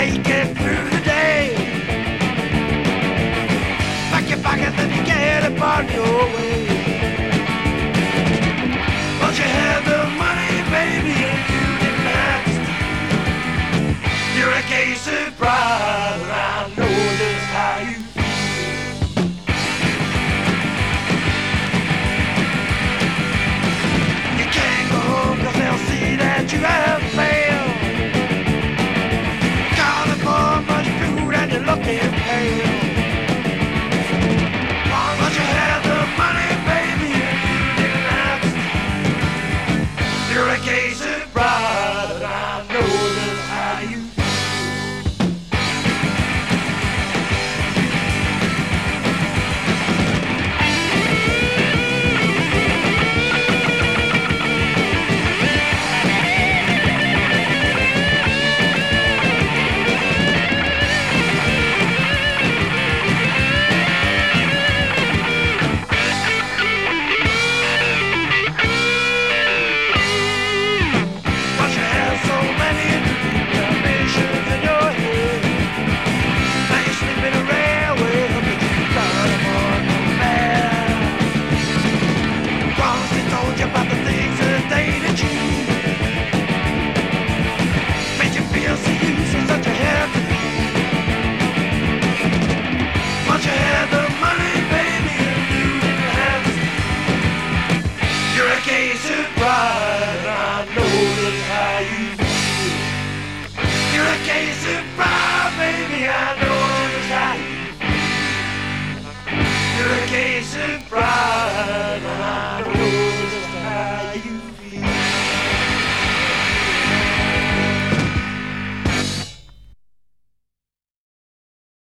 make it through the day. Pack your pockets and you get upon your way.